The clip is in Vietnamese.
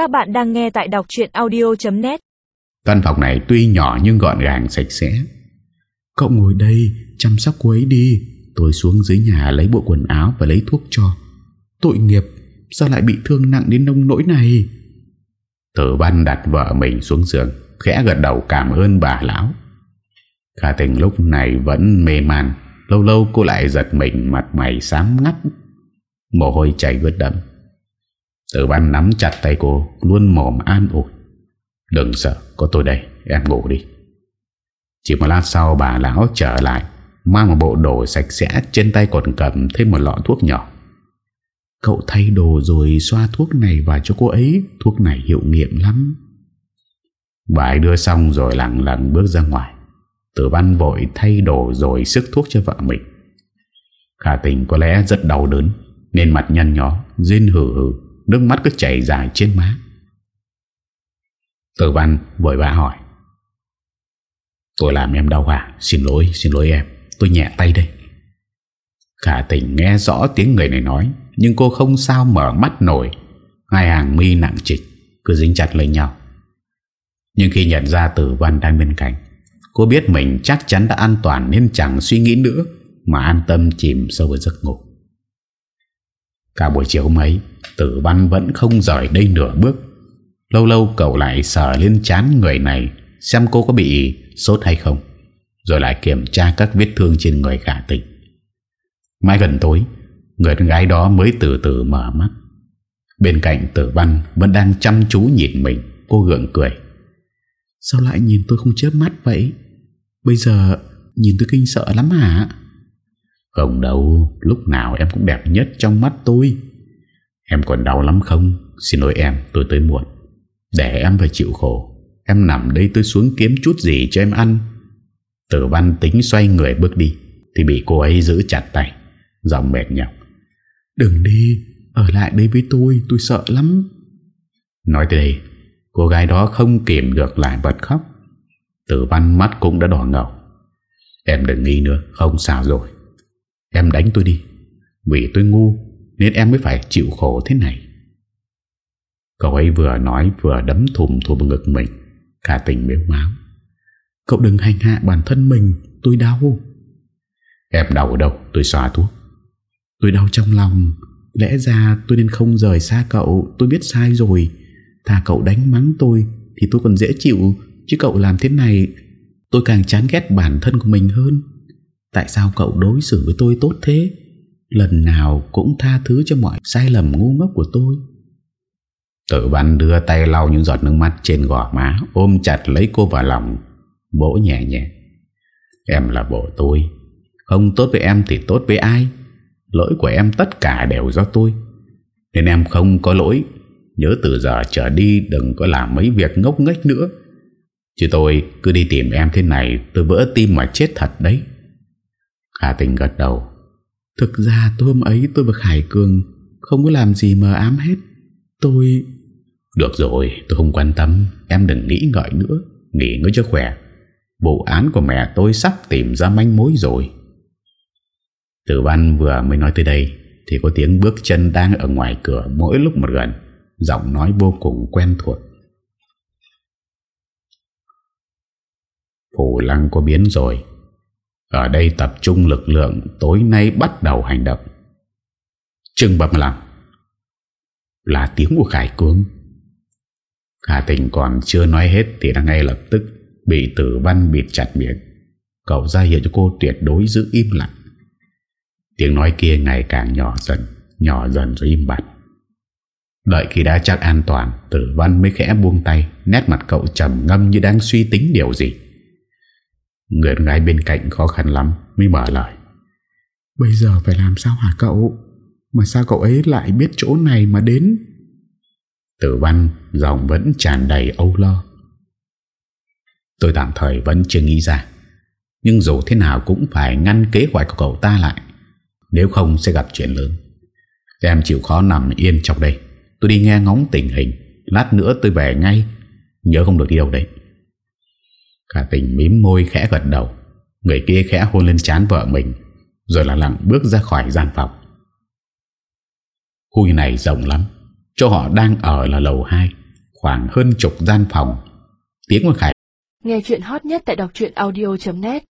Các bạn đang nghe tại đọc chuyện audio.net Căn phòng này tuy nhỏ nhưng gọn gàng, sạch sẽ. Cậu ngồi đây, chăm sóc cô ấy đi. Tôi xuống dưới nhà lấy bộ quần áo và lấy thuốc cho. Tội nghiệp, Sao lại bị thương nặng đến nông nỗi này? Tử văn đặt vợ mình xuống giường, Khẽ gật đầu cảm ơn bà lão. Khả tình lúc này vẫn mê man. Lâu lâu cô lại giật mình, Mặt mày xám ngắt. Mồ hôi chảy ướt đậm Tử văn nắm chặt tay cô, Luôn mồm an ủi. Đừng sợ, có tôi đây, em ngủ đi. Chỉ một lát sau, bà lão trở lại, Mang một bộ đồ sạch sẽ, Trên tay còn cầm thêm một lọ thuốc nhỏ. Cậu thay đồ rồi xoa thuốc này vào cho cô ấy, Thuốc này hiệu nghiệm lắm. Bà ấy đưa xong rồi lặng lặng bước ra ngoài. Tử văn vội thay đồ rồi sức thuốc cho vợ mình. Khả tình có lẽ rất đau đớn, Nên mặt nhăn nhó, Rên hử hử Nước mắt cứ chảy dài trên má. Tử văn vội vã hỏi. Tôi làm em đau hả Xin lỗi xin lỗi em. Tôi nhẹ tay đây. Khả tình nghe rõ tiếng người này nói, Nhưng cô không sao mở mắt nổi. Hai hàng mi nặng trịch, Cứ dính chặt lên nhau. Nhưng khi nhận ra tử văn đang bên cạnh, Cô biết mình chắc chắn đã an toàn Nên chẳng suy nghĩ nữa, Mà an tâm chìm sâu vào giấc ngủ. Cả buổi chiều hôm ấy, Tử văn vẫn không rời đây nửa bước. Lâu lâu cậu lại sờ lên chán người này, Xem cô có bị sốt hay không, Rồi lại kiểm tra các vết thương trên người khả tình. Mai gần tối, Người con gái đó mới từ từ mở mắt. Bên cạnh tử văn Vẫn đang chăm chú nhìn mình, Cô gượng cười. Sao lại nhìn tôi không chớp mắt vậy? Bây giờ nhìn tôi kinh sợ lắm hả? Không đâu, Lúc nào em cũng đẹp nhất trong mắt tôi. Em còn đau lắm không? Xin lỗi em, tôi tới muộn. Để em phải chịu khổ. Em nằm đây, tôi xuống kiếm chút gì cho em ăn. Tử văn tính xoay người bước đi, Thì bị cô ấy giữ chặt tay. Giọng mệt nhọc. Đừng đi, Ở lại đây với tôi tôi sợ lắm. Nói tới đây, Cô gái đó không kìm được lại bật khóc. Tử văn mắt cũng đã đỏ ngầu. Em đừng nghĩ nữa, Không sao rồi. Em đánh tôi đi. Vì tôi ngu, Nên em mới phải chịu khổ thế này. Cậu ấy vừa nói vừa đấm thùm thùm ngực mình, Cả tình mếu máu. Cậu đừng hành hạ bản thân mình, Tôi đau. Em đau ở đâu? Tôi xóa thuốc. Tôi đau trong lòng. Lẽ ra tôi nên không rời xa cậu. Tôi biết sai rồi. Thà cậu đánh mắng tôi, Thì tôi còn dễ chịu. Chứ cậu làm thế này, Tôi càng chán ghét bản thân của mình hơn. Tại sao cậu đối xử với tôi tốt thế? Lần nào cũng tha thứ cho mọi sai lầm ngu ngốc của tôi. Tử văn đưa tay lau những giọt nước mắt trên gò má, Ôm chặt lấy cô vào lòng bỗ nhẹ nhẹ. Em là bộ tôi. Không tốt với em thì tốt với ai? Lỗi của em tất cả đều do tôi. Nên em không có lỗi. Nhớ từ giờ trở đi Đừng có làm mấy việc ngốc nghếch nữa. Chứ tôi cứ đi tìm em thế này, Tôi vỡ tim mà chết thật đấy. Khả tình gật đầu. Thực ra tôi hôm ấy tôi và Khải Cường Không có làm gì mờ ám hết. Tôi Được rồi tôi không quan tâm. Em đừng nghĩ ngợi nữa. Nghỉ ngơi cho khỏe. Vụ án của mẹ tôi sắp tìm ra manh mối rồi. Tử văn vừa mới nói tới đây Thì có tiếng bước chân đang ở ngoài cửa Mỗi lúc một gần. Giọng nói vô cùng quen thuộc. Phủ lăng có biến rồi ở đây tập trung lực lượng, Tối nay bắt đầu hành động. Trưng bập lặng. Là tiếng của Khải Cương Khả tình còn chưa nói hết Thì đã ngay lập tức Bị tử văn bịt chặt miệng. Cậu ra hiệu cho cô tuyệt đối giữ im lặng. Tiếng nói kia ngày càng nhỏ dần Nhỏ dần rồi im bặt. Đợi khi đã chắc an toàn, Tử văn mới khẽ buông tay, Nét mặt cậu trầm ngâm như đang suy tính điều gì. Người gái bên cạnh khó khăn lắm Mới mở lời. Bây giờ phải làm sao hả cậu? Mà sao cậu ấy lại biết chỗ này mà đến? Tử văn Giọng vẫn tràn đầy âu lo. Tôi tạm thời vẫn chưa nghĩ ra Nhưng dù thế nào cũng phải ngăn kế hoạch của cậu ta lại. Nếu không sẽ gặp chuyện lớn. Em chịu khó nằm yên trong đây. Tôi đi nghe ngóng tình hình Lát nữa tôi về ngay. Nhớ không được đi đâu đấy Cả tình mím môi khẽ gật đầu. Người kia khẽ hôn lên chán vợ mình, Rồi lặng lặng bước ra khỏi gian phòng. Khu này rộng lắm, Chỗ họ đang ở là lầu 2 Khoảng hơn chục gian phòng. Tiếng của Khải Nghe chuyện hot nhất tại đọc audio.net